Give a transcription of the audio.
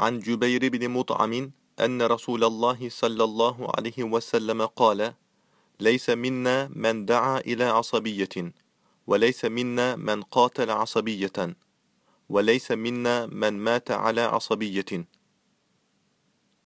عن جبير بن مطعم أن رسول الله صلى الله عليه وسلم قال ليس منا من دعا إلى عصبية وليس منا من قاتل عصبية وليس منا من مات على عصبية.